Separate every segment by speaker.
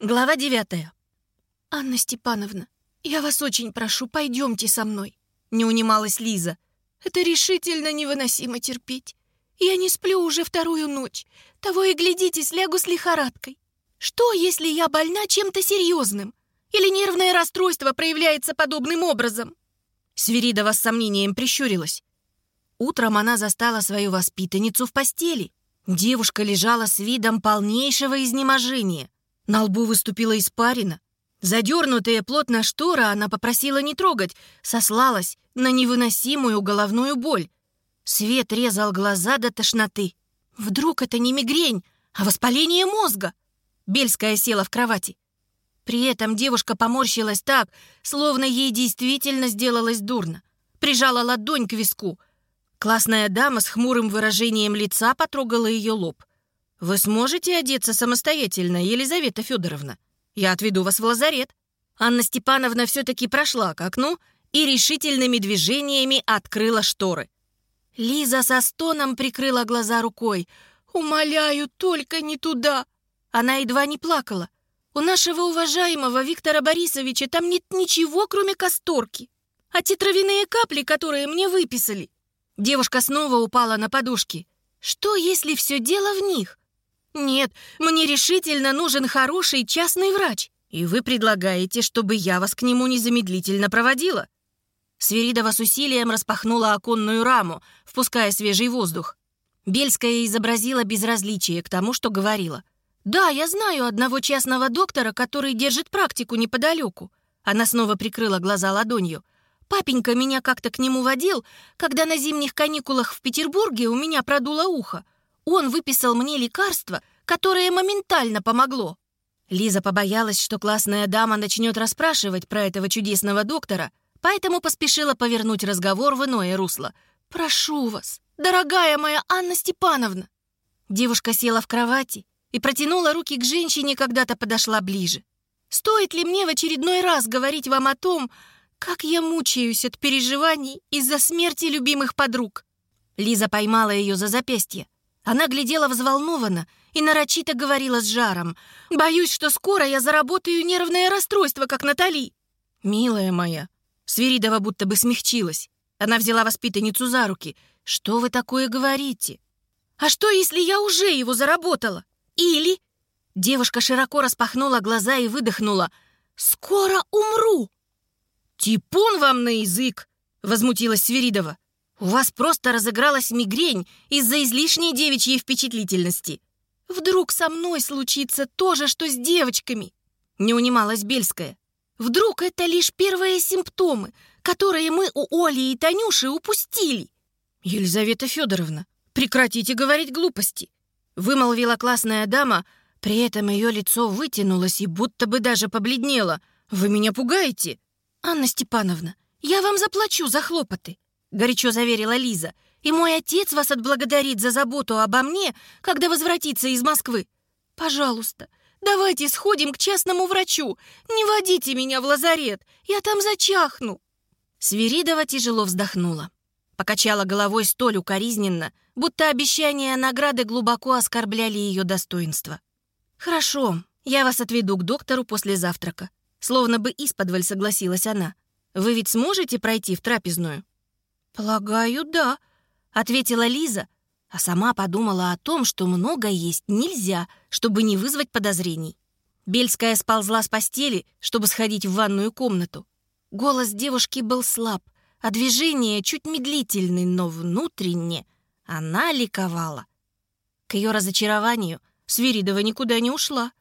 Speaker 1: Глава девятая.
Speaker 2: «Анна Степановна, я вас очень прошу, пойдемте со мной», —
Speaker 1: не унималась Лиза.
Speaker 2: «Это решительно невыносимо терпеть. Я не сплю уже вторую ночь. Того и глядите, слягу с лихорадкой. Что, если я больна чем-то серьезным? Или нервное расстройство проявляется подобным образом?»
Speaker 1: Свиридова с сомнением прищурилась. Утром она застала свою воспитанницу в постели. Девушка лежала с видом полнейшего изнеможения. На лбу выступила испарина. Задернутая плотно штора она попросила не трогать, сослалась на невыносимую головную боль. Свет резал глаза до тошноты. Вдруг это не мигрень, а воспаление мозга? Бельская села в кровати. При этом девушка поморщилась так, словно ей действительно сделалось дурно. Прижала ладонь к виску. Классная дама с хмурым выражением лица потрогала ее лоб. «Вы сможете одеться самостоятельно, Елизавета Федоровна? Я отведу вас в лазарет». Анна Степановна все-таки прошла к окну и решительными движениями открыла шторы. Лиза со стоном прикрыла глаза рукой.
Speaker 2: «Умоляю, только не туда!»
Speaker 1: Она едва не плакала. «У нашего уважаемого Виктора Борисовича там нет ничего, кроме касторки. А те травяные капли, которые мне выписали...» Девушка снова упала на подушки. «Что, если все дело в них?» «Нет, мне решительно нужен хороший частный врач, и вы предлагаете, чтобы я вас к нему незамедлительно проводила». Свиридова с усилием распахнула оконную раму, впуская свежий воздух. Бельская изобразила безразличие к тому, что говорила. «Да, я знаю одного частного доктора, который держит практику неподалеку». Она снова прикрыла глаза ладонью. «Папенька меня как-то к нему водил, когда на зимних каникулах в Петербурге у меня продуло ухо. Он выписал мне лекарство, которое моментально помогло». Лиза побоялась, что классная дама начнет расспрашивать про этого чудесного доктора, поэтому поспешила повернуть разговор в иное русло. «Прошу вас, дорогая моя Анна Степановна!» Девушка села в кровати и протянула руки к женщине, когда-то подошла ближе. «Стоит ли мне в очередной раз говорить вам о том, как я мучаюсь от переживаний из-за смерти любимых подруг?» Лиза поймала ее за запястье. Она глядела взволнованно и нарочито говорила с жаром. «Боюсь, что скоро я заработаю нервное расстройство, как Натали». «Милая моя», Свиридова будто бы смягчилась. Она взяла воспитанницу за руки. «Что вы такое говорите?» «А что, если я уже его заработала? Или...» Девушка широко распахнула глаза и выдохнула. «Скоро умру!» «Типун вам на язык!» — возмутилась Свиридова. У вас просто разыгралась мигрень из-за излишней девичьей впечатлительности. Вдруг со мной случится то же, что с девочками?» Не унималась Бельская. «Вдруг это лишь первые симптомы, которые мы у Оли и Танюши упустили?» «Елизавета Федоровна, прекратите говорить глупости!» Вымолвила классная дама, при этом ее лицо вытянулось и будто бы даже побледнело. «Вы меня пугаете?» «Анна Степановна, я вам заплачу за хлопоты горячо заверила Лиза. «И мой отец вас отблагодарит за заботу обо мне, когда возвратится из Москвы. Пожалуйста, давайте сходим к частному врачу. Не водите меня в лазарет, я там зачахну». Свиридова тяжело вздохнула. Покачала головой столь укоризненно, будто обещания награды глубоко оскорбляли ее достоинство. «Хорошо, я вас отведу к доктору после завтрака». Словно бы исподволь согласилась она. «Вы ведь сможете пройти в трапезную?» «Полагаю, да», — ответила Лиза, а сама подумала о том, что много есть нельзя, чтобы не вызвать подозрений. Бельская сползла с постели, чтобы сходить в ванную комнату. Голос девушки был слаб, а движение чуть медлительный, но внутренне она ликовала. К ее разочарованию Свиридова никуда не ушла.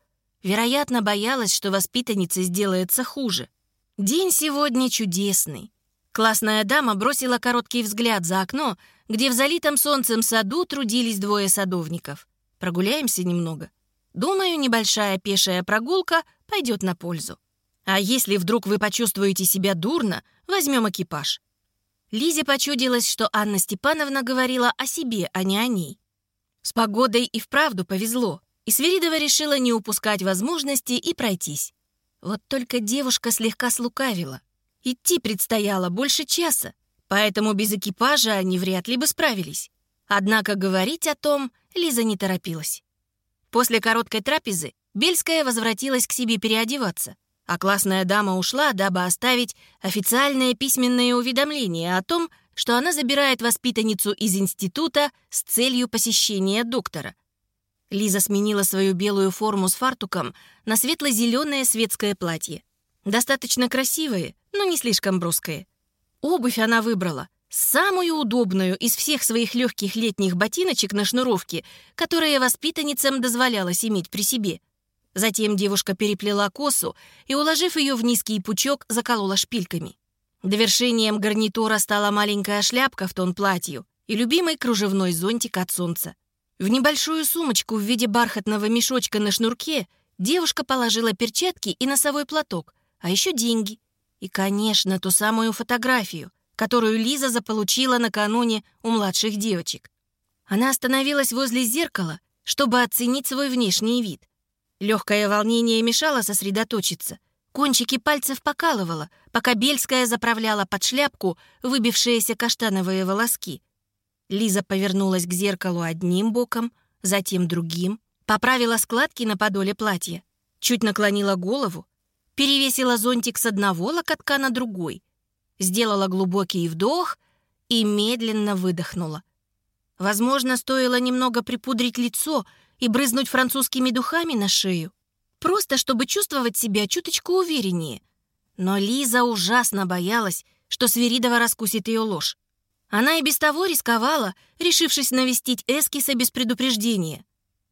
Speaker 1: Вероятно, боялась, что воспитанница сделается хуже. День сегодня чудесный. Классная дама бросила короткий взгляд за окно, где в залитом солнцем саду трудились двое садовников. Прогуляемся немного. Думаю, небольшая пешая прогулка пойдет на пользу. А если вдруг вы почувствуете себя дурно, возьмем экипаж. Лизе почудилось, что Анна Степановна говорила о себе, а не о ней. С погодой и вправду повезло, и Свиридова решила не упускать возможности и пройтись. Вот только девушка слегка слукавила. Идти предстояло больше часа, поэтому без экипажа они вряд ли бы справились. Однако говорить о том Лиза не торопилась. После короткой трапезы Бельская возвратилась к себе переодеваться, а классная дама ушла, дабы оставить официальное письменное уведомление о том, что она забирает воспитанницу из института с целью посещения доктора. Лиза сменила свою белую форму с фартуком на светло-зеленое светское платье. Достаточно красивое, но не слишком броское. Обувь она выбрала самую удобную из всех своих легких летних ботиночек на шнуровке, которые воспитанницам дозволялось иметь при себе. Затем девушка переплела косу и, уложив ее в низкий пучок, заколола шпильками. Довершением гарнитура стала маленькая шляпка в тон платью и любимый кружевной зонтик от солнца. В небольшую сумочку в виде бархатного мешочка на шнурке девушка положила перчатки и носовой платок, а еще деньги. И, конечно, ту самую фотографию, которую Лиза заполучила накануне у младших девочек. Она остановилась возле зеркала, чтобы оценить свой внешний вид. Легкое волнение мешало сосредоточиться. Кончики пальцев покалывало, пока Бельская заправляла под шляпку выбившиеся каштановые волоски. Лиза повернулась к зеркалу одним боком, затем другим, поправила складки на подоле платья, чуть наклонила голову, перевесила зонтик с одного локотка на другой, сделала глубокий вдох и медленно выдохнула. Возможно, стоило немного припудрить лицо и брызнуть французскими духами на шею, просто чтобы чувствовать себя чуточку увереннее. Но Лиза ужасно боялась, что Свиридова раскусит ее ложь. Она и без того рисковала, решившись навестить Эскиса без предупреждения.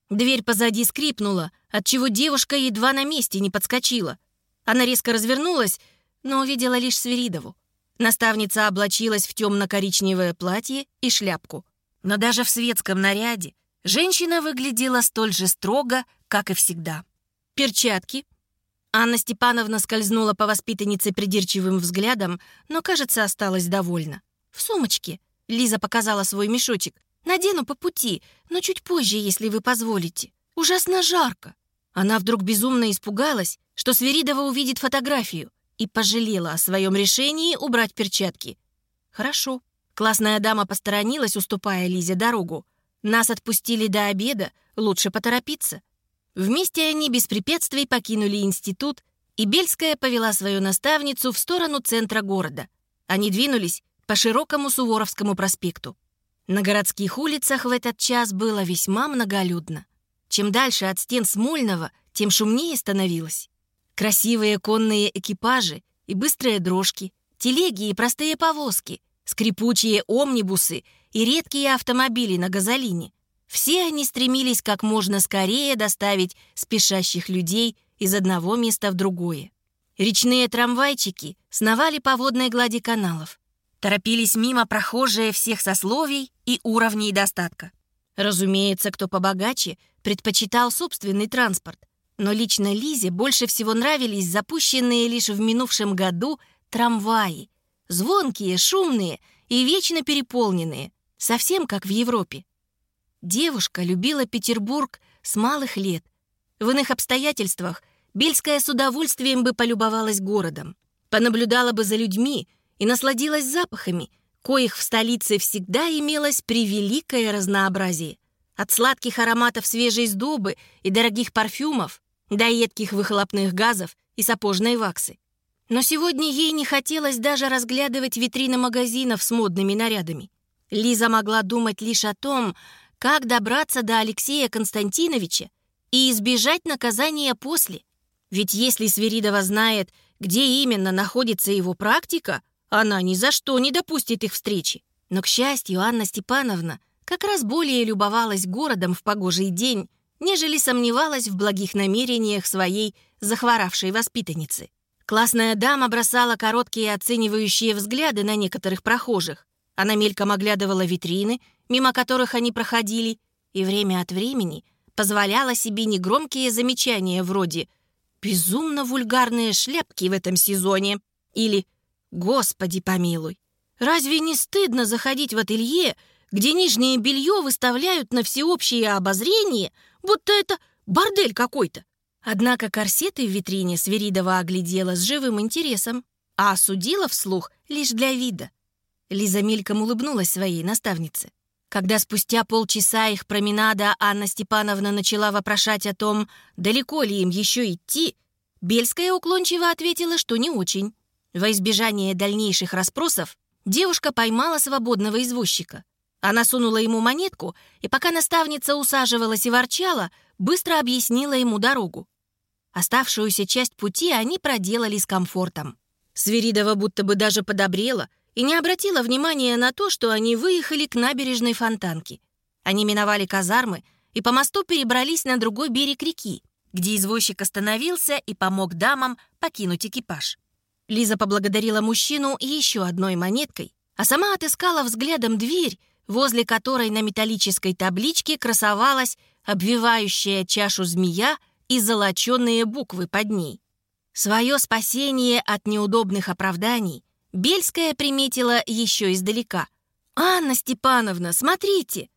Speaker 1: Дверь позади скрипнула, отчего девушка едва на месте не подскочила. Она резко развернулась, но увидела лишь Свиридову. Наставница облачилась в темно-коричневое платье и шляпку. Но даже в светском наряде женщина выглядела столь же строго, как и всегда. Перчатки. Анна Степановна скользнула по воспитаннице придирчивым взглядом, но, кажется, осталась довольна. «В сумочке», — Лиза показала свой мешочек. «Надену по пути, но чуть позже, если вы позволите. Ужасно жарко». Она вдруг безумно испугалась, что Сверидова увидит фотографию и пожалела о своем решении убрать перчатки. «Хорошо». Классная дама посторонилась, уступая Лизе дорогу. «Нас отпустили до обеда, лучше поторопиться». Вместе они без препятствий покинули институт, и Бельская повела свою наставницу в сторону центра города. Они двинулись по широкому Суворовскому проспекту. На городских улицах в этот час было весьма многолюдно. Чем дальше от стен Смольного, тем шумнее становилось. Красивые конные экипажи и быстрые дрожки, телеги и простые повозки, скрипучие омнибусы и редкие автомобили на газолине. Все они стремились как можно скорее доставить спешащих людей из одного места в другое. Речные трамвайчики сновали по водной глади каналов. Торопились мимо прохожие всех сословий и уровней достатка. Разумеется, кто побогаче предпочитал собственный транспорт. Но лично Лизе больше всего нравились запущенные лишь в минувшем году трамваи. Звонкие, шумные и вечно переполненные, совсем как в Европе. Девушка любила Петербург с малых лет. В иных обстоятельствах Бельская с удовольствием бы полюбовалась городом, понаблюдала бы за людьми, и насладилась запахами, коих в столице всегда имелось превеликое разнообразие. От сладких ароматов свежей сдобы и дорогих парфюмов до едких выхлопных газов и сапожной ваксы. Но сегодня ей не хотелось даже разглядывать витрины магазинов с модными нарядами. Лиза могла думать лишь о том, как добраться до Алексея Константиновича и избежать наказания после. Ведь если Свиридова знает, где именно находится его практика, она ни за что не допустит их встречи. Но, к счастью, Анна Степановна как раз более любовалась городом в погожий день, нежели сомневалась в благих намерениях своей захворавшей воспитанницы. Классная дама бросала короткие оценивающие взгляды на некоторых прохожих. Она мельком оглядывала витрины, мимо которых они проходили, и время от времени позволяла себе негромкие замечания вроде «безумно вульгарные шляпки в этом сезоне» или Господи помилуй! Разве не стыдно заходить в ателье, где нижнее белье выставляют на всеобщее обозрение, будто это бордель какой-то? Однако корсеты в витрине Сверидова оглядела с живым интересом, а осудила вслух лишь для вида. Лиза мельком улыбнулась своей наставнице. Когда спустя полчаса их променада Анна Степановна начала вопрошать о том, далеко ли им еще идти, Бельская уклончиво ответила, что не очень. Во избежание дальнейших расспросов девушка поймала свободного извозчика. Она сунула ему монетку, и пока наставница усаживалась и ворчала, быстро объяснила ему дорогу. Оставшуюся часть пути они проделали с комфортом. Свиридова будто бы даже подобрела — и не обратила внимания на то, что они выехали к набережной Фонтанки. Они миновали казармы и по мосту перебрались на другой берег реки, где извозчик остановился и помог дамам покинуть экипаж. Лиза поблагодарила мужчину еще одной монеткой, а сама отыскала взглядом дверь, возле которой на металлической табличке красовалась обвивающая чашу змея и золоченые буквы под ней. Свое спасение от неудобных оправданий Бельская приметила еще издалека. «Анна Степановна, смотрите!»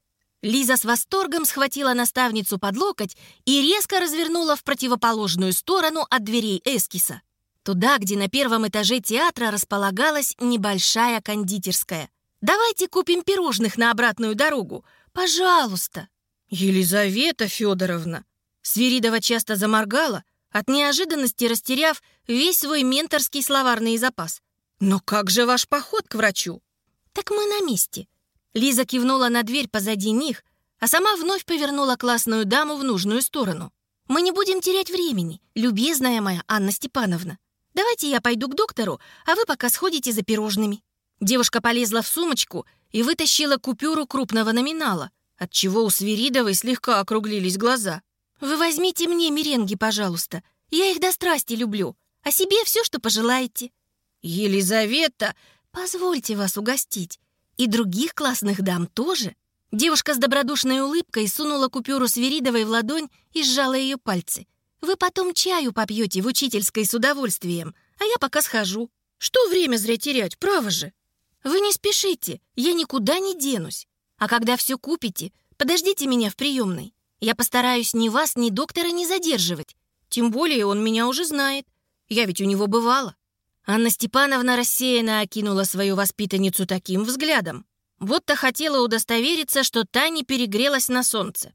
Speaker 1: Лиза с восторгом схватила наставницу под локоть и резко развернула в противоположную сторону от дверей эскиса. Туда, где на первом этаже театра располагалась небольшая кондитерская. «Давайте купим пирожных на обратную дорогу. Пожалуйста!»
Speaker 2: «Елизавета Федоровна!»
Speaker 1: Свиридова часто заморгала, от неожиданности растеряв весь свой менторский словарный запас.
Speaker 2: «Но как же ваш поход к врачу?»
Speaker 1: «Так мы на месте». Лиза кивнула на дверь позади них, а сама вновь повернула классную даму в нужную сторону. «Мы не будем терять времени, любезная моя Анна Степановна. Давайте я пойду к доктору, а вы пока сходите за пирожными». Девушка полезла в сумочку и вытащила купюру крупного номинала, отчего у Свиридовой слегка округлились глаза. «Вы возьмите мне меренги, пожалуйста. Я их до страсти люблю. А себе все, что пожелаете».
Speaker 2: «Елизавета!»
Speaker 1: «Позвольте вас угостить. И других классных дам тоже». Девушка с добродушной улыбкой сунула купюру Свиридовой в ладонь и сжала ее пальцы. «Вы потом чаю попьете в учительской с удовольствием, а я пока схожу.
Speaker 2: Что время зря терять, право же?»
Speaker 1: «Вы не спешите, я никуда не денусь. А когда все купите, подождите меня в приемной. Я постараюсь ни вас, ни доктора не задерживать. Тем более он меня уже знает. Я ведь у него бывала». Анна Степановна рассеянно окинула свою воспитанницу таким взглядом, будто хотела удостовериться, что та не перегрелась на солнце.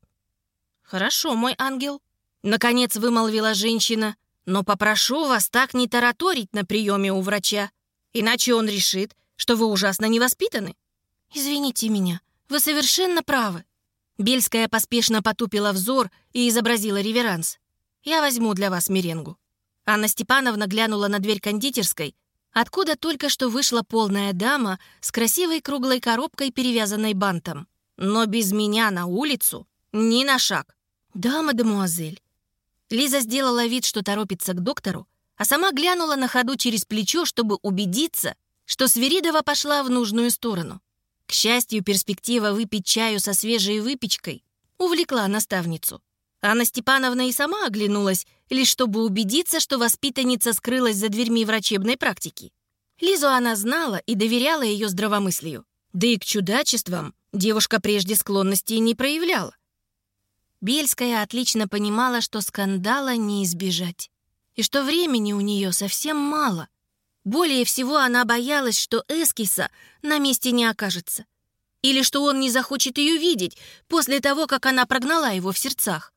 Speaker 1: «Хорошо, мой ангел», — наконец вымолвила женщина, «но попрошу вас так не тараторить на приеме у врача, иначе он решит, что вы ужасно невоспитаны». «Извините меня, вы совершенно правы». Бельская поспешно потупила взор и изобразила реверанс. «Я возьму для вас меренгу». Анна Степановна глянула на дверь кондитерской, откуда только что вышла полная дама с красивой круглой коробкой, перевязанной бантом. Но без меня на улицу ни на шаг. «Да, мадемуазель». Лиза сделала вид, что торопится к доктору, а сама глянула на ходу через плечо, чтобы убедиться, что Свиридова пошла в нужную сторону. К счастью, перспектива выпить чаю со свежей выпечкой увлекла наставницу. Анна Степановна и сама оглянулась, лишь чтобы убедиться, что воспитанница скрылась за дверьми врачебной практики. Лизу она знала и доверяла ее здравомыслию. Да и к чудачествам девушка прежде склонности не проявляла. Бельская отлично понимала, что скандала не избежать. И что времени у нее совсем мало. Более всего она боялась, что Эскиса на месте не окажется. Или что он не захочет ее видеть после того, как она прогнала его в сердцах.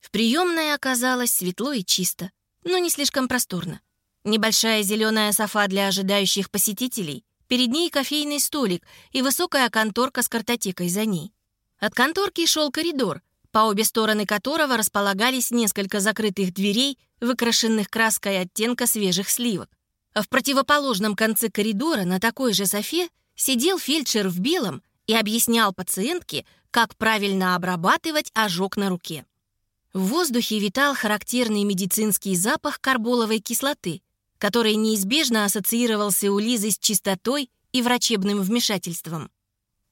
Speaker 1: В приемной оказалось светло и чисто, но не слишком просторно. Небольшая зеленая софа для ожидающих посетителей, перед ней кофейный столик и высокая конторка с картотекой за ней. От конторки шел коридор, по обе стороны которого располагались несколько закрытых дверей, выкрашенных краской оттенка свежих сливок. А в противоположном конце коридора на такой же софе сидел фельдшер в белом и объяснял пациентке, как правильно обрабатывать ожог на руке. В воздухе витал характерный медицинский запах карболовой кислоты, который неизбежно ассоциировался у Лизы с чистотой и врачебным вмешательством.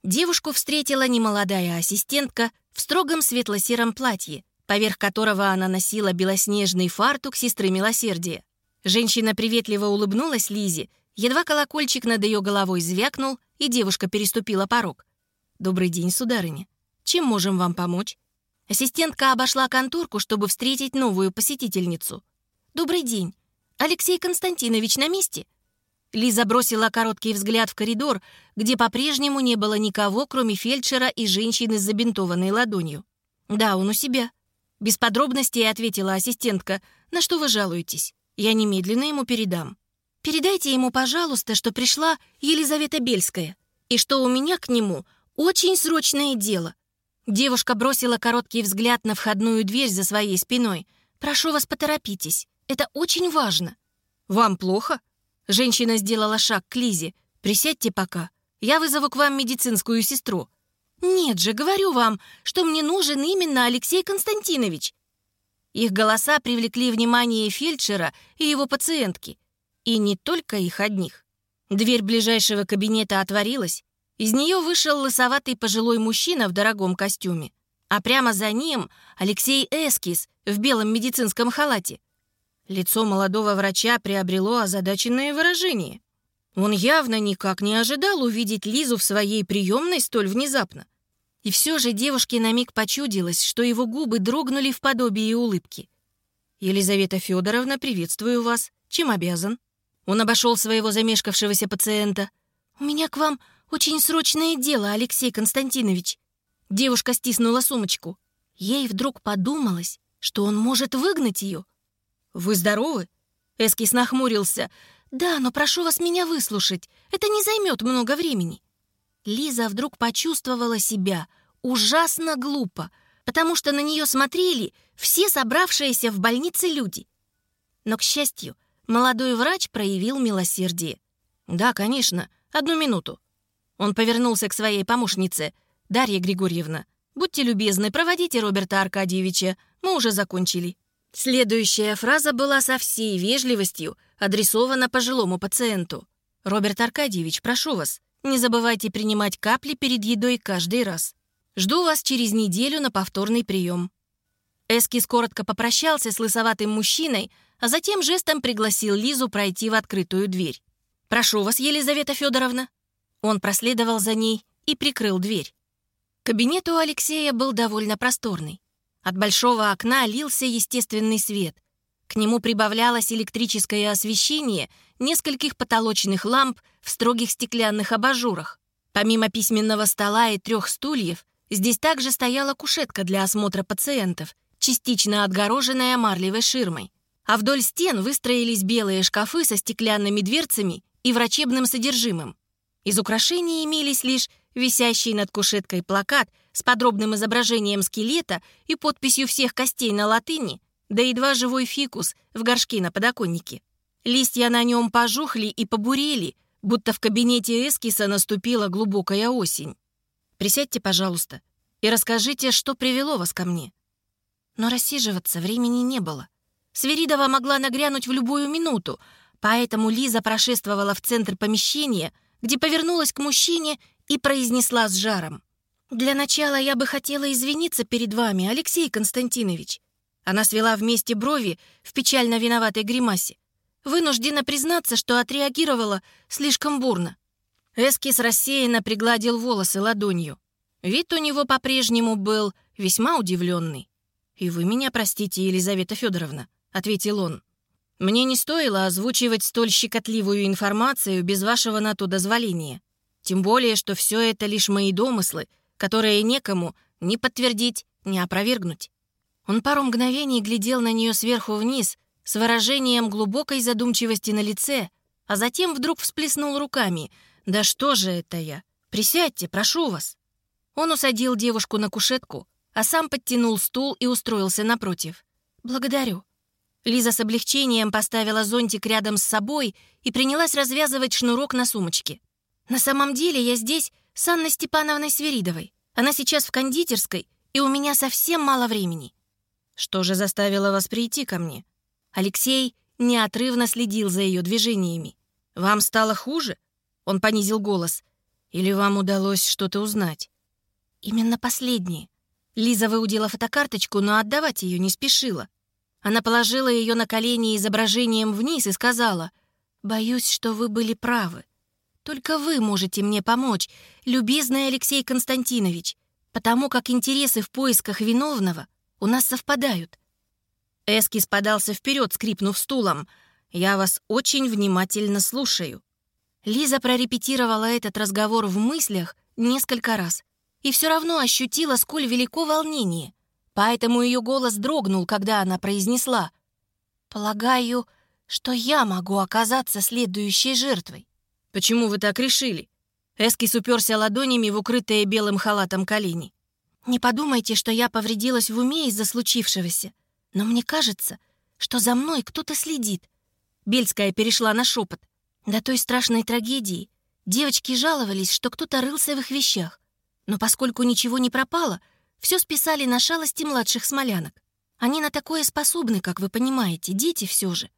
Speaker 1: Девушку встретила немолодая ассистентка в строгом светло-сером платье, поверх которого она носила белоснежный фартук сестры милосердия. Женщина приветливо улыбнулась Лизе, едва колокольчик над ее головой звякнул, и девушка переступила порог. «Добрый день, сударыня. Чем можем вам помочь?» Ассистентка обошла конторку, чтобы встретить новую посетительницу. «Добрый день. Алексей Константинович на месте?» Лиза бросила короткий взгляд в коридор, где по-прежнему не было никого, кроме фельдшера и женщины с забинтованной ладонью. «Да, он у себя». Без подробностей ответила ассистентка. «На что вы жалуетесь? Я немедленно ему передам». «Передайте ему, пожалуйста, что пришла Елизавета Бельская, и что у меня к нему очень срочное дело». Девушка бросила короткий взгляд на входную дверь за своей спиной. «Прошу вас, поторопитесь. Это очень важно». «Вам плохо?» Женщина сделала шаг к Лизе. «Присядьте пока. Я вызову к вам медицинскую сестру». «Нет же, говорю вам, что мне нужен именно Алексей Константинович». Их голоса привлекли внимание фельдшера и его пациентки. И не только их одних. Дверь ближайшего кабинета отворилась. Из нее вышел лысоватый пожилой мужчина в дорогом костюме. А прямо за ним Алексей Эскис в белом медицинском халате. Лицо молодого врача приобрело озадаченное выражение. Он явно никак не ожидал увидеть Лизу в своей приемной столь внезапно. И все же девушке на миг почудилось, что его губы дрогнули в подобии улыбки. «Елизавета Федоровна, приветствую вас. Чем обязан?» Он обошел своего замешкавшегося пациента. «У меня к вам очень срочное дело, Алексей Константинович». Девушка стиснула сумочку. Ей вдруг подумалось, что он может выгнать ее, «Вы здоровы?» Эскис нахмурился. «Да, но прошу вас меня выслушать. Это не займет много времени». Лиза вдруг почувствовала себя ужасно глупо, потому что на нее смотрели все собравшиеся в больнице люди. Но, к счастью, молодой врач проявил милосердие. «Да, конечно. Одну минуту». Он повернулся к своей помощнице. «Дарья Григорьевна, будьте любезны, проводите Роберта Аркадьевича. Мы уже закончили». Следующая фраза была со всей вежливостью адресована пожилому пациенту. «Роберт Аркадьевич, прошу вас, не забывайте принимать капли перед едой каждый раз. Жду вас через неделю на повторный прием». Эскис коротко попрощался с лысоватым мужчиной, а затем жестом пригласил Лизу пройти в открытую дверь. «Прошу вас, Елизавета Федоровна». Он проследовал за ней и прикрыл дверь. Кабинет у Алексея был довольно просторный. От большого окна лился естественный свет. К нему прибавлялось электрическое освещение нескольких потолочных ламп в строгих стеклянных абажурах. Помимо письменного стола и трех стульев, здесь также стояла кушетка для осмотра пациентов, частично отгороженная марлевой ширмой. А вдоль стен выстроились белые шкафы со стеклянными дверцами и врачебным содержимым. Из украшений имелись лишь висящий над кушеткой плакат с подробным изображением скелета и подписью всех костей на латыни, да едва живой фикус в горшке на подоконнике. Листья на нем пожухли и побурели, будто в кабинете эскиса наступила глубокая осень. «Присядьте, пожалуйста, и расскажите, что привело вас ко мне». Но рассиживаться времени не было. Сверидова могла нагрянуть в любую минуту, поэтому Лиза прошествовала в центр помещения, где повернулась к мужчине и произнесла с жаром. «Для начала я бы хотела извиниться перед вами, Алексей Константинович». Она свела вместе брови в печально виноватой гримасе. Вынуждена признаться, что отреагировала слишком бурно. Эскис рассеянно пригладил волосы ладонью. Вид у него по-прежнему был весьма удивленный. «И вы меня простите, Елизавета Федоровна», — ответил он. «Мне не стоило озвучивать столь щекотливую информацию без вашего на то дозволения. Тем более, что все это лишь мои домыслы, которые некому ни подтвердить, ни опровергнуть. Он пару мгновений глядел на нее сверху вниз с выражением глубокой задумчивости на лице, а затем вдруг всплеснул руками. «Да что же это я? Присядьте, прошу вас». Он усадил девушку на кушетку, а сам подтянул стул и устроился напротив. «Благодарю». Лиза с облегчением поставила зонтик рядом с собой и принялась развязывать шнурок на сумочке. «На самом деле я здесь с Анной Степановной Сверидовой. Она сейчас в кондитерской, и у меня совсем мало времени». «Что же заставило вас прийти ко мне?» Алексей неотрывно следил за ее движениями. «Вам стало хуже?» Он понизил голос. «Или вам удалось что-то узнать?» «Именно последнее». Лиза выудила фотокарточку, но отдавать ее не спешила. Она положила ее на колени изображением вниз и сказала, «Боюсь, что вы были правы. Только вы можете мне помочь, любезный Алексей Константинович, потому как интересы в поисках виновного у нас совпадают». Эскис подался вперед, скрипнув стулом. «Я вас очень внимательно слушаю». Лиза прорепетировала этот разговор в мыслях несколько раз и все равно ощутила, сколь велико волнение. Поэтому ее голос дрогнул, когда она произнесла «Полагаю, что я могу оказаться следующей жертвой». «Почему вы так решили?» Эскис уперся ладонями в укрытые белым халатом колени. «Не подумайте, что я повредилась в уме из-за случившегося, но мне кажется, что за мной кто-то следит». Бельская перешла на шепот. До той страшной трагедии девочки жаловались, что кто-то рылся в их вещах. Но поскольку ничего не пропало, все списали на шалости младших смолянок. Они на такое способны, как вы понимаете, дети все же.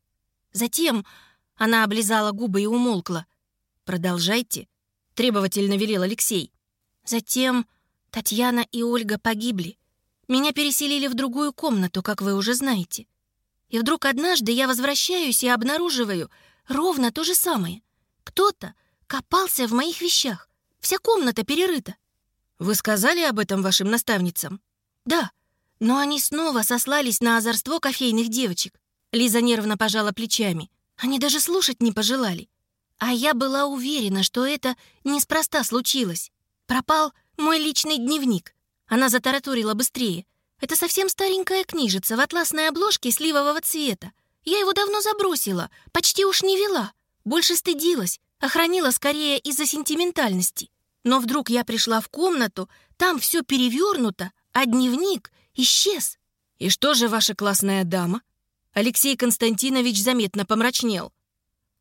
Speaker 1: Затем она облизала губы и умолкла. «Продолжайте», — требовательно велел Алексей. Затем Татьяна и Ольга погибли. Меня переселили в другую комнату, как вы уже знаете. И вдруг однажды я возвращаюсь и обнаруживаю ровно то же самое. Кто-то копался в моих вещах. Вся комната перерыта. Вы сказали об этом вашим наставницам? Да, но они снова сослались на озорство кофейных девочек. Лиза нервно пожала плечами. Они даже слушать не пожелали. А я была уверена, что это неспроста случилось. Пропал мой личный дневник. Она затараторила быстрее. Это совсем старенькая книжица в атласной обложке сливового цвета. Я его давно забросила, почти уж не вела. Больше стыдилась, охранила скорее из-за сентиментальности. Но вдруг я пришла в комнату, там все перевернуто, а дневник исчез. «И что же ваша классная дама?» Алексей Константинович заметно помрачнел.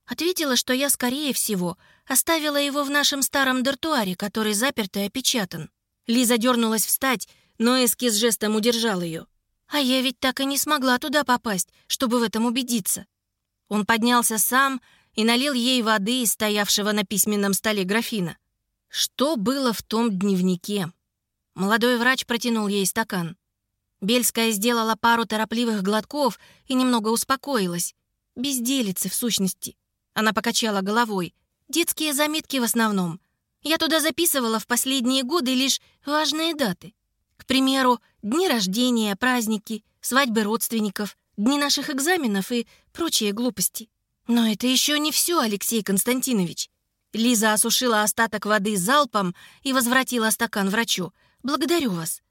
Speaker 1: Ответила, что я, скорее всего, оставила его в нашем старом дартуаре, который заперт и опечатан. Лиза дернулась встать, но эскиз жестом удержал ее. А я ведь так и не смогла туда попасть, чтобы в этом убедиться. Он поднялся сам и налил ей воды из стоявшего на письменном столе графина. Что было в том дневнике? Молодой врач протянул ей стакан. Бельская сделала пару торопливых глотков и немного успокоилась. Безделицы, в сущности. Она покачала головой. Детские заметки в основном. Я туда записывала в последние годы лишь важные даты. К примеру, дни рождения, праздники, свадьбы родственников, дни наших экзаменов и прочие глупости. Но это еще не все, Алексей Константинович. Лиза осушила остаток воды залпом и возвратила стакан врачу. «Благодарю вас».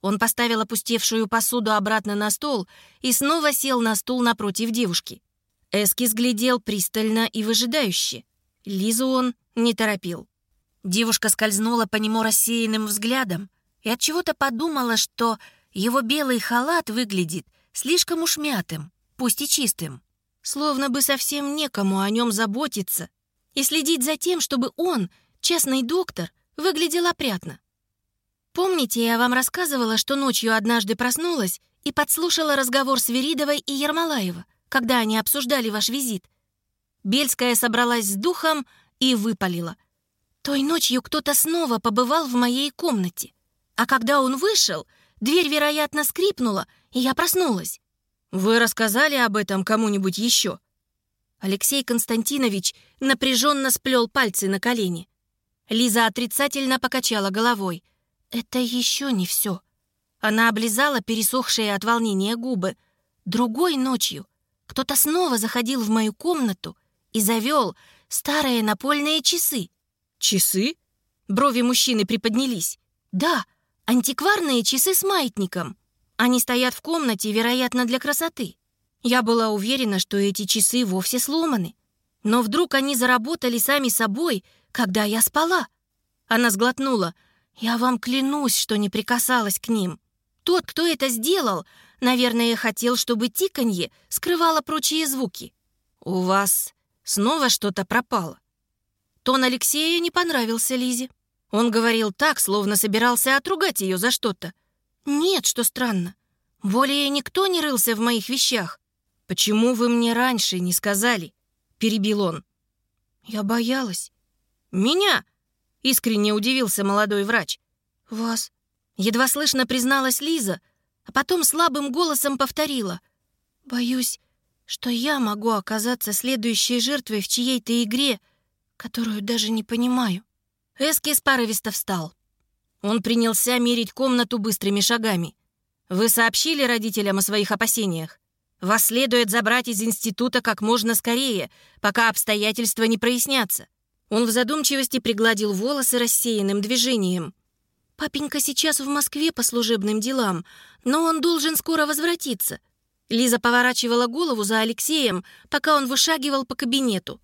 Speaker 1: Он поставил опустевшую посуду обратно на стол и снова сел на стул напротив девушки. Эскиз глядел пристально и выжидающе. Лизу он не торопил. Девушка скользнула по нему рассеянным взглядом и от чего то подумала, что его белый халат выглядит слишком уж мятым, пусть и чистым. Словно бы совсем некому о нем заботиться и следить за тем, чтобы он, частный доктор, выглядел опрятно. Помните, я вам рассказывала, что ночью однажды проснулась и подслушала разговор Свиридовой и Ермолаева, когда они обсуждали ваш визит? Бельская собралась с духом и выпалила. Той ночью кто-то снова побывал в моей комнате. А когда он вышел, дверь, вероятно, скрипнула, и я проснулась. Вы рассказали об этом кому-нибудь еще? Алексей Константинович напряженно сплел пальцы на колени. Лиза отрицательно покачала головой. «Это еще не все». Она облизала пересохшие от волнения губы. Другой ночью кто-то снова заходил в мою комнату и завел старые напольные часы. «Часы?» Брови мужчины приподнялись. «Да, антикварные часы с маятником. Они стоят в комнате, вероятно, для красоты. Я была уверена, что эти часы вовсе сломаны. Но вдруг они заработали сами собой, когда я спала. Она сглотнула. Я вам клянусь, что не прикасалась к ним. Тот, кто это сделал, наверное, хотел, чтобы тиканье скрывало прочие звуки. У вас снова что-то пропало. Тон Алексея не понравился Лизе. Он говорил так, словно собирался отругать ее за что-то. Нет, что странно. Более никто не рылся в моих вещах. «Почему вы мне раньше не сказали?» — перебил он. «Я боялась». «Меня?» — искренне удивился молодой врач. «Вас?» — едва слышно призналась Лиза, а потом слабым голосом повторила. «Боюсь, что я могу оказаться следующей жертвой в чьей-то игре, которую даже не понимаю». Эскис порывисто встал. Он принялся мерить комнату быстрыми шагами. «Вы сообщили родителям о своих опасениях?» Вас следует забрать из института как можно скорее, пока обстоятельства не прояснятся. Он в задумчивости пригладил волосы рассеянным движением.
Speaker 2: «Папенька сейчас в Москве по служебным делам, но он должен скоро возвратиться».
Speaker 1: Лиза поворачивала голову за Алексеем, пока он вышагивал по кабинету.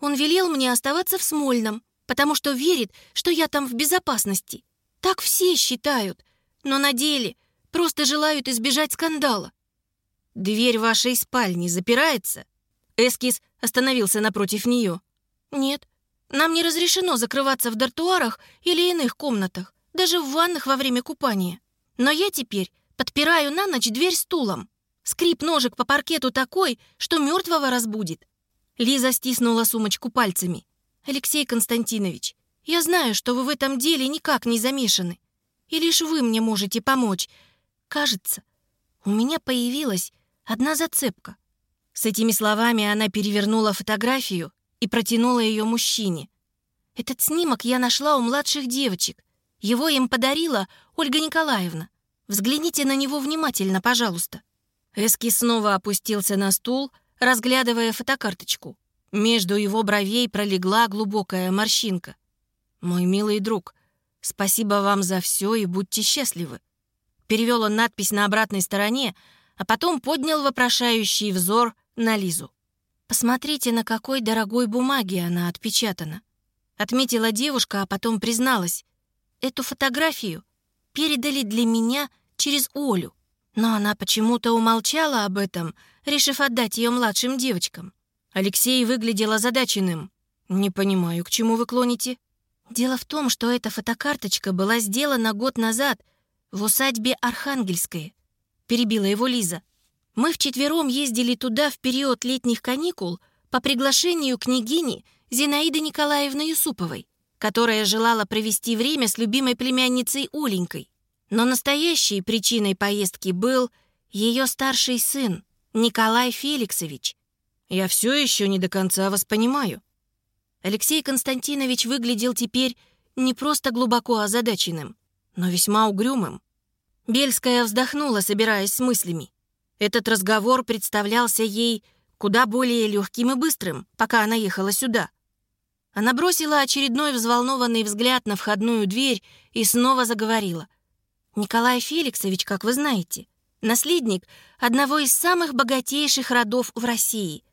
Speaker 2: «Он велел мне оставаться в Смольном, потому что верит, что я там в безопасности. Так все считают, но на деле просто желают избежать скандала».
Speaker 1: «Дверь вашей спальни запирается?» Эскиз остановился напротив нее.
Speaker 2: «Нет, нам не разрешено закрываться в дартуарах или иных комнатах, даже в ваннах во время купания. Но я теперь подпираю на ночь дверь стулом. Скрип ножек по паркету такой, что мертвого разбудит».
Speaker 1: Лиза стиснула сумочку пальцами.
Speaker 2: «Алексей Константинович, я знаю, что вы в этом деле никак не замешаны. И лишь вы мне можете помочь. Кажется, у меня появилась одна зацепка».
Speaker 1: С этими словами она перевернула фотографию и протянула ее мужчине.
Speaker 2: «Этот снимок я нашла у младших девочек. Его им подарила Ольга Николаевна. Взгляните на него внимательно, пожалуйста».
Speaker 1: Эски снова опустился на стул, разглядывая фотокарточку. Между его бровей пролегла глубокая морщинка. «Мой милый друг, спасибо вам за все и будьте счастливы». Перевел он надпись на обратной стороне, а потом поднял вопрошающий взор на Лизу.
Speaker 2: «Посмотрите, на какой дорогой бумаге она отпечатана». Отметила девушка, а потом призналась. «Эту фотографию передали для меня через Олю, но она почему-то умолчала об этом, решив отдать ее младшим девочкам».
Speaker 1: Алексей выглядел озадаченным. «Не понимаю, к чему вы клоните?»
Speaker 2: «Дело в том, что эта фотокарточка была сделана год назад в усадьбе Архангельская», — перебила его Лиза. Мы вчетвером ездили туда в период летних каникул по приглашению княгини Зинаиды Николаевны Юсуповой, которая желала провести время с любимой племянницей Оленькой. Но настоящей причиной поездки был ее старший сын, Николай Феликсович.
Speaker 1: Я все еще не до конца вас понимаю.
Speaker 2: Алексей Константинович выглядел теперь не просто глубоко озадаченным, но весьма угрюмым. Бельская вздохнула, собираясь с мыслями. Этот разговор представлялся ей куда более легким и быстрым, пока она ехала сюда. Она бросила очередной взволнованный взгляд на входную дверь и снова заговорила. «Николай Феликсович, как вы знаете, наследник одного из самых богатейших родов в России.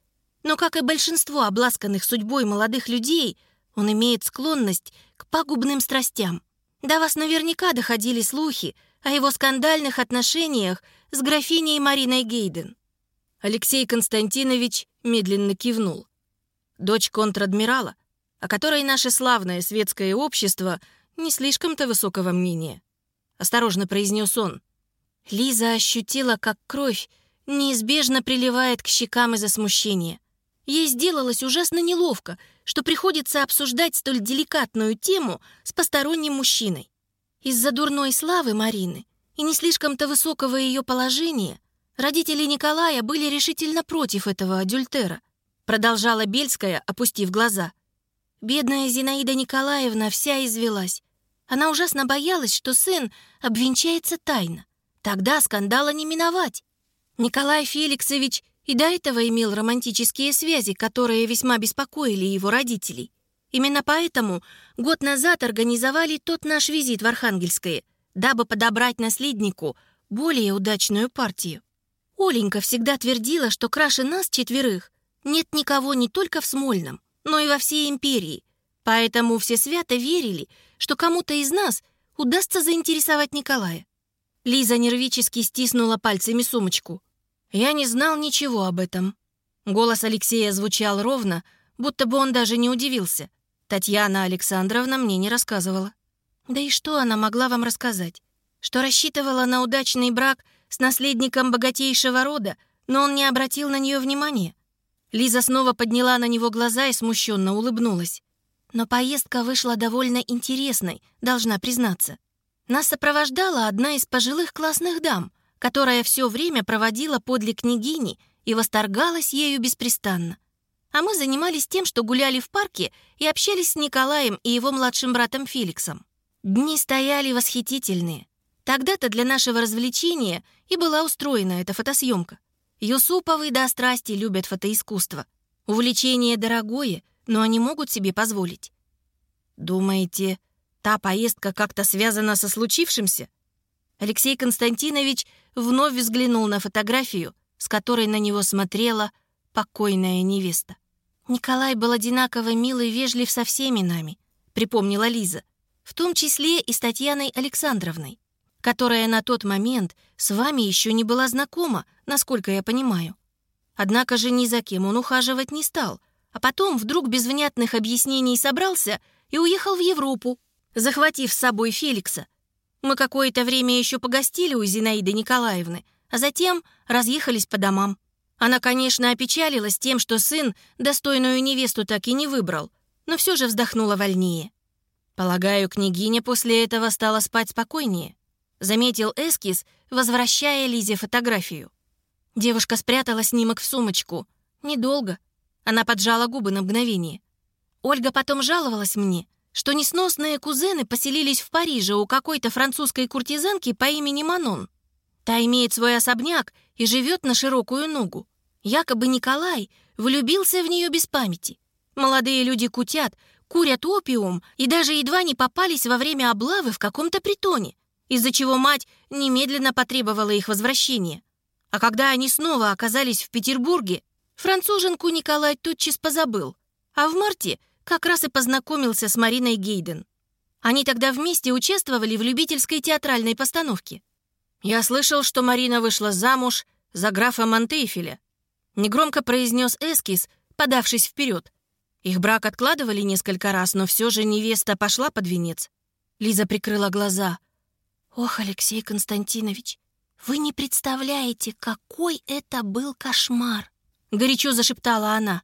Speaker 2: Но, как и большинство обласканных судьбой молодых людей, он имеет склонность к пагубным страстям. До вас наверняка доходили слухи о его скандальных отношениях с графиней Мариной Гейден.
Speaker 1: Алексей Константинович медленно кивнул. Дочь контр-адмирала, о которой наше славное светское общество не слишком-то высокого мнения. Осторожно произнес он.
Speaker 2: Лиза ощутила, как кровь неизбежно приливает к щекам из-за смущения. Ей сделалось ужасно неловко, что приходится обсуждать столь деликатную тему с посторонним мужчиной. Из-за дурной славы Марины и не слишком-то высокого ее положения, родители Николая были решительно против этого адюльтера, продолжала Бельская, опустив глаза. Бедная Зинаида Николаевна вся извелась. Она ужасно боялась, что сын обвенчается тайно. Тогда скандала не миновать. Николай Феликсович и до этого имел романтические связи, которые весьма беспокоили его родителей. Именно поэтому год назад организовали тот наш визит в Архангельское — дабы подобрать наследнику более удачную партию. Оленька всегда твердила, что краше нас четверых нет никого не только в Смольном, но и во всей империи, поэтому все свято верили, что кому-то из нас удастся заинтересовать Николая. Лиза нервически стиснула пальцами сумочку. «Я не знал ничего об этом». Голос Алексея звучал ровно, будто бы он даже не удивился. Татьяна Александровна мне не рассказывала. Да и что она могла вам рассказать? Что рассчитывала на удачный брак с наследником богатейшего рода, но он не обратил на нее внимания? Лиза снова подняла на него глаза и смущенно улыбнулась. Но поездка вышла довольно интересной, должна признаться. Нас сопровождала одна из пожилых классных дам, которая все время проводила подле княгини и восторгалась ею беспрестанно. А мы занимались тем, что гуляли в парке и общались с Николаем и его младшим братом Феликсом. Дни стояли восхитительные. Тогда-то для нашего развлечения и была устроена эта фотосъемка. Юсуповы до страсти любят фотоискусство. Увлечение дорогое,
Speaker 1: но они могут себе позволить. Думаете, та поездка как-то связана со случившимся? Алексей Константинович вновь взглянул на фотографию, с которой на него смотрела покойная невеста. «Николай был одинаково мил и вежлив со всеми нами», — припомнила Лиза, в том числе и с Татьяной Александровной, которая на тот момент с вами еще не была знакома, насколько я понимаю. Однако же ни за кем он ухаживать не стал, а потом вдруг без внятных объяснений собрался и уехал в Европу, захватив с собой Феликса. Мы какое-то время еще погостили у Зинаиды Николаевны, а затем разъехались по домам. Она, конечно, опечалилась тем, что сын достойную невесту так и не выбрал, но все же вздохнула вольнее. Полагаю, княгиня после этого стала спать спокойнее, заметил эскиз, возвращая Лизе фотографию. Девушка спрятала снимок в сумочку. Недолго. Она поджала губы на мгновение. Ольга потом жаловалась мне, что несносные кузены поселились в Париже у какой-то французской куртизанки по имени Манон. Та имеет свой особняк и живет на широкую ногу. Якобы Николай влюбился в нее без памяти. Молодые люди кутят, курят опиум и даже едва не попались во время облавы в каком-то притоне, из-за чего мать немедленно потребовала их возвращения. А когда они снова оказались в Петербурге, француженку Николай тотчас позабыл, а в марте как раз и познакомился с Мариной Гейден. Они тогда вместе участвовали в любительской театральной постановке. «Я слышал, что Марина вышла замуж за графа Монтейфеля», негромко произнес эскиз, подавшись вперед. Их брак откладывали несколько раз, но все же невеста пошла под венец. Лиза прикрыла глаза. «Ох, Алексей Константинович, «Вы не представляете, какой это был кошмар!» — горячо зашептала она.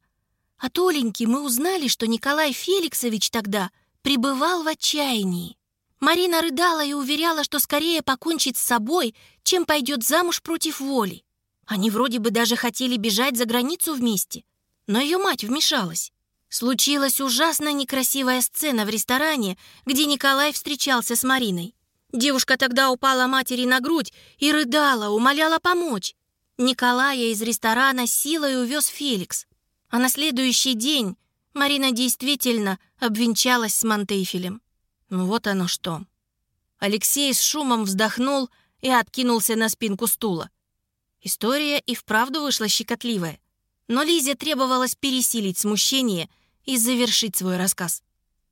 Speaker 1: От Оленьки мы узнали, что Николай Феликсович тогда пребывал в отчаянии. Марина рыдала и уверяла, что скорее покончит с собой, чем пойдет замуж против воли. Они вроде бы даже хотели бежать за границу вместе, но ее мать вмешалась. Случилась ужасно некрасивая сцена в ресторане, где Николай встречался с Мариной. Девушка тогда упала матери на грудь и рыдала, умоляла помочь. Николая из ресторана силой увез Феликс. А на следующий день Марина действительно обвенчалась с Монтейфелем. Ну вот оно что. Алексей с шумом вздохнул и откинулся на спинку стула. История и вправду вышла щекотливая. Но Лизе требовалось пересилить смущение и завершить свой рассказ.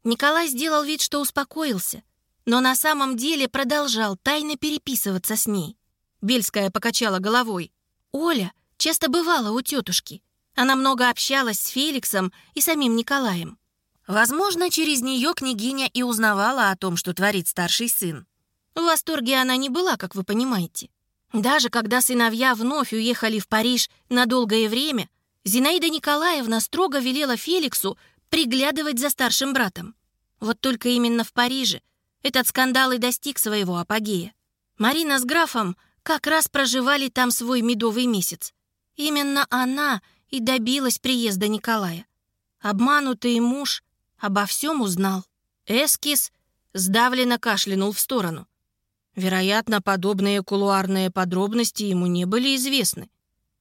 Speaker 1: Николай сделал вид, что успокоился — но на самом деле продолжал тайно переписываться с ней. Бельская покачала головой. Оля часто бывала у тетушки. Она много общалась с Феликсом и самим Николаем. Возможно, через нее княгиня и узнавала о том, что творит старший сын. В восторге она не была, как вы понимаете. Даже когда сыновья вновь уехали в Париж на долгое время, Зинаида Николаевна строго велела Феликсу приглядывать за старшим братом. Вот только именно в Париже этот скандал и достиг своего апогея. Марина с графом как раз проживали там свой медовый месяц. Именно она и добилась приезда Николая. Обманутый муж обо всем узнал. Эскиз сдавленно кашлянул в сторону. Вероятно, подобные кулуарные подробности ему не были известны.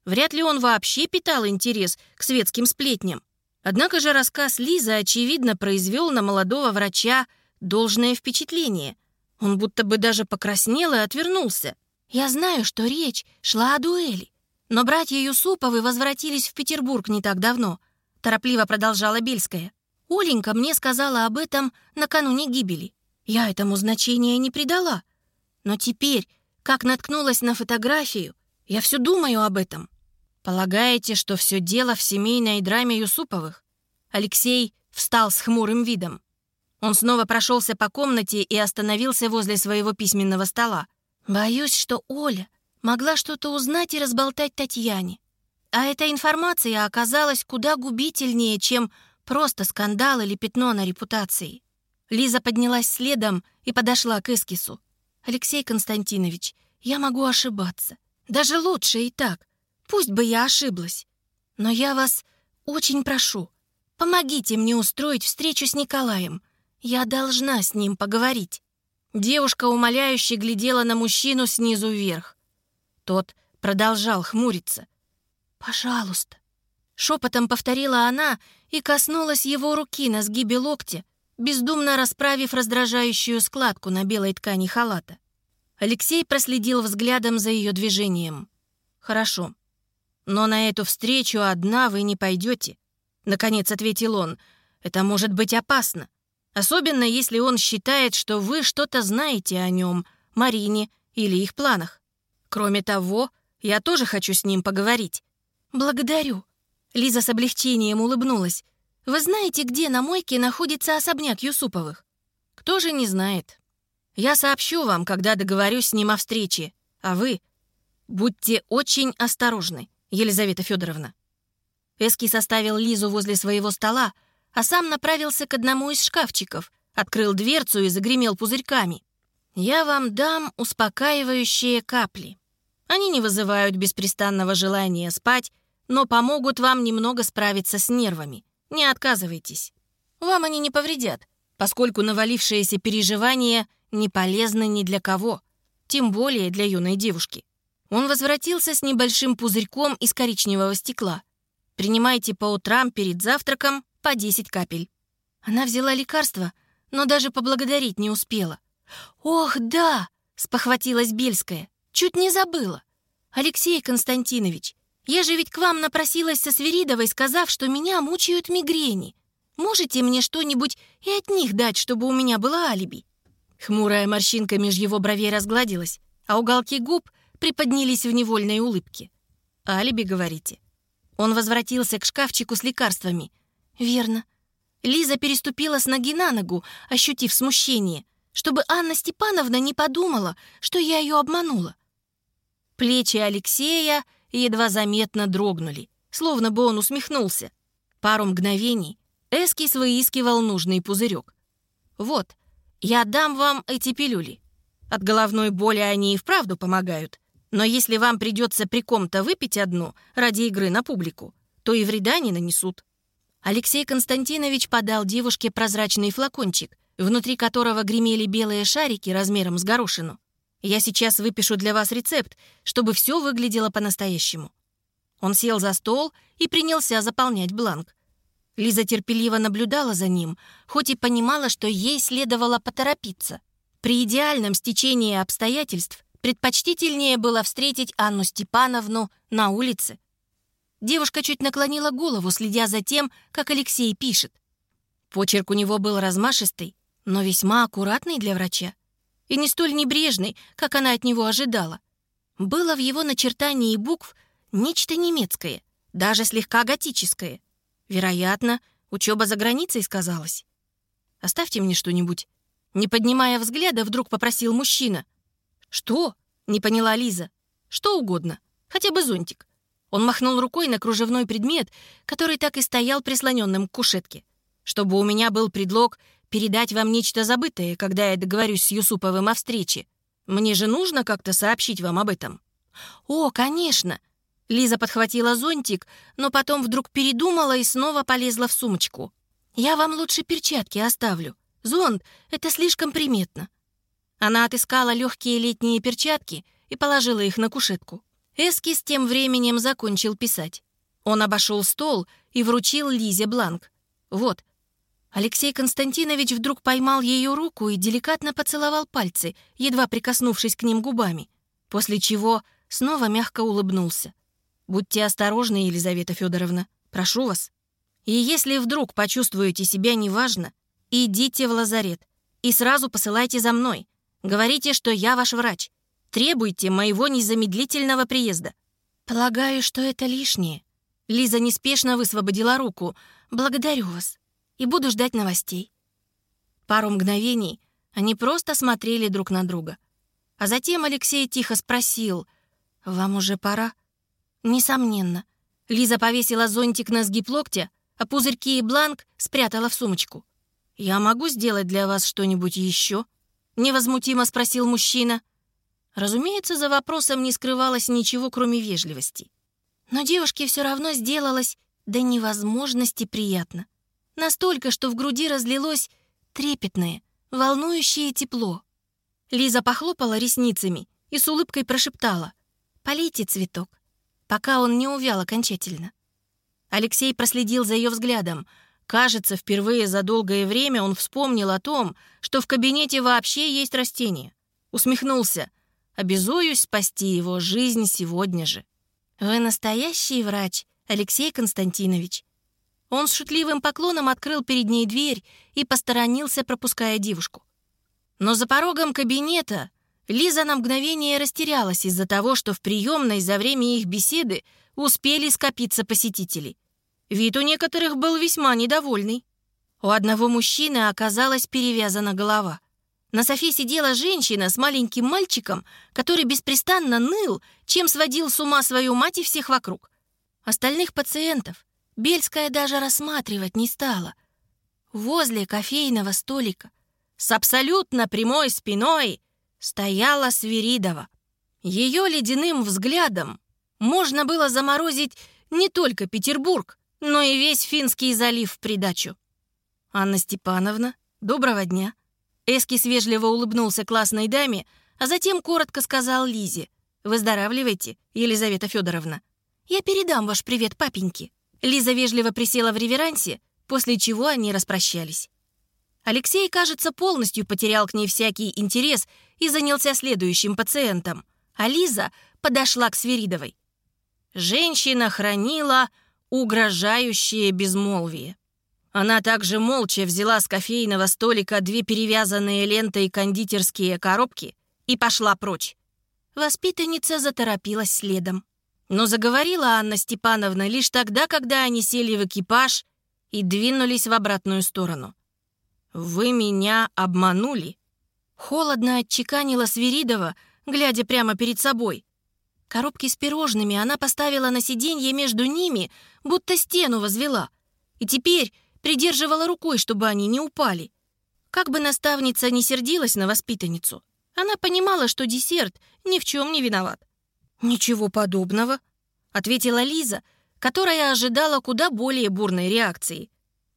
Speaker 1: Вряд ли он вообще питал интерес к светским сплетням. Однако же рассказ Лизы, очевидно, произвел на молодого врача должное впечатление. Он будто бы даже покраснел и отвернулся. Я знаю, что речь шла о дуэли. Но братья Юсуповы возвратились в Петербург не так давно, торопливо продолжала Бельская. Оленька мне сказала об этом накануне гибели. Я этому значения не придала. Но теперь, как наткнулась на фотографию, я все думаю об этом. Полагаете, что все дело в семейной драме Юсуповых? Алексей встал с хмурым видом. Он снова прошелся по комнате и остановился возле своего письменного стола. «Боюсь, что Оля могла что-то узнать и разболтать Татьяне. А эта информация оказалась куда губительнее, чем просто скандал или пятно на репутации». Лиза поднялась следом и подошла к эскису. «Алексей Константинович, я могу ошибаться. Даже лучше и так. Пусть бы я ошиблась. Но я вас очень прошу, помогите мне устроить встречу с Николаем. Я должна с ним поговорить». Девушка умоляюще глядела на мужчину снизу вверх. Тот продолжал хмуриться. «Пожалуйста, Шепотом повторила она и коснулась его руки на сгибе локтя, бездумно расправив раздражающую складку на белой ткани халата. Алексей проследил взглядом за ее движением. «Хорошо. Но на эту встречу одна вы не пойдете», — наконец ответил он. «Это может быть опасно. Особенно если он считает, что вы что-то знаете о нем, Марине или их планах. Кроме того, я тоже хочу с ним поговорить».
Speaker 2: «Благодарю». Лиза с облегчением улыбнулась. «Вы знаете, где на мойке находится особняк Юсуповых?»
Speaker 1: «Кто же не знает?» «Я сообщу вам, когда договорюсь с ним о встрече. А вы будьте очень осторожны, Елизавета Федоровна». Эски составил Лизу возле своего стола, а сам направился к одному из шкафчиков, открыл дверцу и загремел пузырьками. «Я вам дам успокаивающие капли. Они не вызывают беспрестанного желания спать, но помогут вам немного справиться с нервами. Не отказывайтесь. Вам они не повредят, поскольку навалившиеся переживания не полезны ни для кого, тем более для юной девушки. Он возвратился с небольшим пузырьком из коричневого стекла. Принимайте по утрам перед завтраком по 10 капель. Она взяла лекарство, но даже поблагодарить не успела. «Ох, да!» — спохватилась Бельская. «Чуть не забыла. Алексей Константинович, я же ведь к вам напросилась со Свиридовой, сказав, что меня мучают мигрени. Можете мне что-нибудь и от них дать, чтобы у меня было алиби?» Хмурая морщинка меж его бровей разгладилась, а уголки губ приподнялись в невольной улыбке. «Алиби, говорите?» Он возвратился к шкафчику с лекарствами. «Верно». Лиза переступила с ноги на ногу, ощутив смущение, чтобы Анна Степановна не подумала, что я ее обманула. Плечи Алексея едва заметно дрогнули, словно бы он усмехнулся. Пару мгновений Эскис выискивал нужный пузырек. «Вот, я дам вам эти пилюли. От головной боли они и вправду помогают. Но если вам придется при ком-то выпить одну ради игры на публику, то и вреда не нанесут». Алексей Константинович подал девушке прозрачный флакончик, внутри которого гремели белые шарики размером с горошину. Я сейчас выпишу для вас рецепт, чтобы все выглядело по-настоящему». Он сел за стол и принялся заполнять бланк. Лиза терпеливо наблюдала за ним, хоть и понимала, что ей следовало поторопиться. При идеальном стечении обстоятельств предпочтительнее было встретить Анну Степановну на улице. Девушка чуть наклонила голову, следя за тем, как Алексей пишет. Почерк у него был размашистый, но весьма аккуратный для врача и не столь небрежный, как она от него ожидала. Было в его начертании букв нечто немецкое, даже слегка готическое. Вероятно, учеба за границей сказалась. «Оставьте мне что-нибудь». Не поднимая взгляда, вдруг попросил мужчина. «Что?» — не поняла Лиза. «Что угодно. Хотя бы зонтик». Он махнул рукой на кружевной предмет, который так и стоял прислоненным к кушетке. «Чтобы у меня был предлог передать вам нечто забытое, когда я договорюсь с Юсуповым о встрече. Мне же нужно как-то сообщить вам об этом». «О, конечно!» Лиза подхватила зонтик, но потом вдруг передумала и снова полезла в сумочку. «Я вам лучше перчатки оставлю. Зонт — это слишком приметно». Она отыскала легкие летние перчатки и положила их на кушетку. Эскиз тем временем закончил писать. Он обошел стол и вручил Лизе бланк. «Вот, Алексей Константинович вдруг поймал ее руку и деликатно поцеловал пальцы, едва прикоснувшись к ним губами, после чего снова мягко улыбнулся. «Будьте осторожны, Елизавета Федоровна, прошу вас. И если вдруг почувствуете себя неважно, идите в лазарет и сразу посылайте за мной. Говорите, что я ваш врач. Требуйте моего незамедлительного приезда». «Полагаю, что это лишнее». Лиза неспешно высвободила руку. «Благодарю вас» и буду ждать новостей». Пару мгновений они просто смотрели друг на друга. А затем Алексей тихо спросил, «Вам уже пора?» «Несомненно». Лиза повесила зонтик на сгиб локтя, а пузырьки и бланк спрятала в сумочку. «Я могу сделать для вас что-нибудь еще?» — невозмутимо спросил мужчина. Разумеется, за вопросом не скрывалось ничего, кроме вежливости. Но девушке все равно сделалось до невозможности приятно. Настолько, что в груди разлилось трепетное, волнующее тепло. Лиза похлопала ресницами и с улыбкой прошептала «Полейте цветок», пока он не увял окончательно. Алексей проследил за ее взглядом. Кажется, впервые за долгое время он вспомнил о том, что в кабинете вообще есть растение. Усмехнулся. «Обязуюсь спасти его жизнь сегодня же». «Вы настоящий врач, Алексей Константинович?» Он с шутливым поклоном открыл перед ней дверь и посторонился, пропуская девушку. Но за порогом кабинета Лиза на мгновение растерялась из-за того, что в приемной за время их беседы успели скопиться посетители. Вид у некоторых был весьма недовольный. У одного мужчины оказалась перевязана голова. На софе сидела женщина с маленьким мальчиком, который беспрестанно ныл, чем сводил с ума свою мать и всех вокруг. Остальных пациентов Бельская даже рассматривать не стала. Возле кофейного столика с абсолютно прямой спиной стояла Свиридова. Ее ледяным взглядом можно было заморозить не только Петербург, но и весь Финский залив в придачу. «Анна Степановна, доброго дня!» Эскис вежливо улыбнулся классной даме, а затем коротко сказал Лизе. «Выздоравливайте, Елизавета Федоровна. Я передам ваш привет папеньке». Лиза вежливо присела в реверансе, после чего они распрощались. Алексей, кажется, полностью потерял к ней всякий интерес и занялся следующим пациентом, а Лиза подошла к Свиридовой. Женщина хранила угрожающее безмолвие. Она также молча взяла с кофейного столика две перевязанные лентой кондитерские коробки и пошла прочь. Воспитанница заторопилась следом. Но заговорила Анна Степановна лишь тогда, когда они сели в экипаж и двинулись в обратную сторону. «Вы меня обманули?» Холодно отчеканила Свиридова, глядя прямо перед собой. Коробки с пирожными она поставила на сиденье между ними, будто стену возвела, и теперь придерживала рукой, чтобы они не упали. Как бы наставница не сердилась на воспитанницу, она понимала, что десерт ни в чем не виноват. «Ничего подобного», — ответила Лиза, которая ожидала куда более бурной реакции.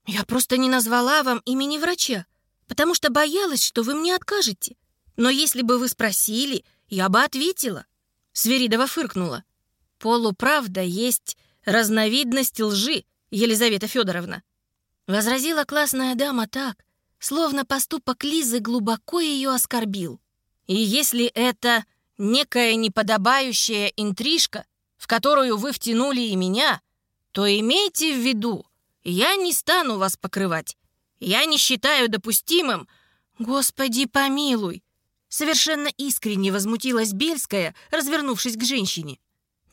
Speaker 1: «Я просто не назвала вам имени врача, потому что боялась, что вы мне откажете. Но если бы вы спросили, я бы ответила». Сверидова фыркнула. «Полуправда есть разновидность лжи, Елизавета Федоровна», возразила классная дама так, словно поступок Лизы глубоко ее оскорбил. «И если это некая неподобающая интрижка, в которую вы втянули и меня, то имейте в виду, я не стану вас покрывать. Я не считаю допустимым... Господи, помилуй!» Совершенно искренне возмутилась Бельская, развернувшись к женщине.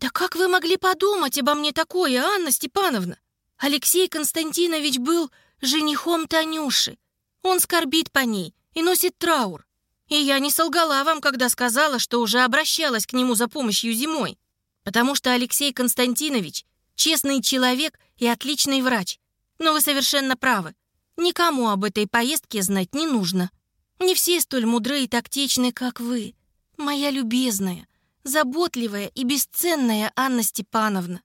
Speaker 1: «Да как вы могли подумать обо мне такое, Анна Степановна? Алексей Константинович был женихом Танюши. Он скорбит по ней и носит траур. И я не солгала вам, когда сказала, что уже обращалась к нему за помощью зимой. Потому что Алексей Константинович честный человек и отличный врач. Но вы совершенно правы. Никому об этой поездке знать не нужно. Не все столь мудры и тактичны, как вы. Моя любезная, заботливая и бесценная Анна Степановна.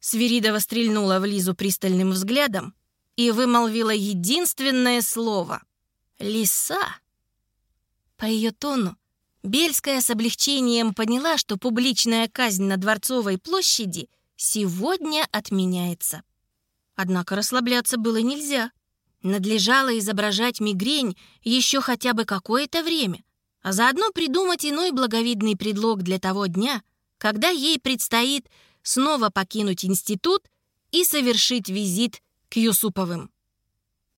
Speaker 1: Свиридова стрельнула в Лизу пристальным взглядом и вымолвила единственное слово — «Лиса». По ее тону Бельская с облегчением поняла, что публичная казнь на Дворцовой площади сегодня отменяется. Однако расслабляться было нельзя. Надлежало изображать мигрень еще хотя бы какое-то время, а заодно придумать иной благовидный предлог для того дня, когда ей предстоит снова покинуть институт и совершить визит к Юсуповым.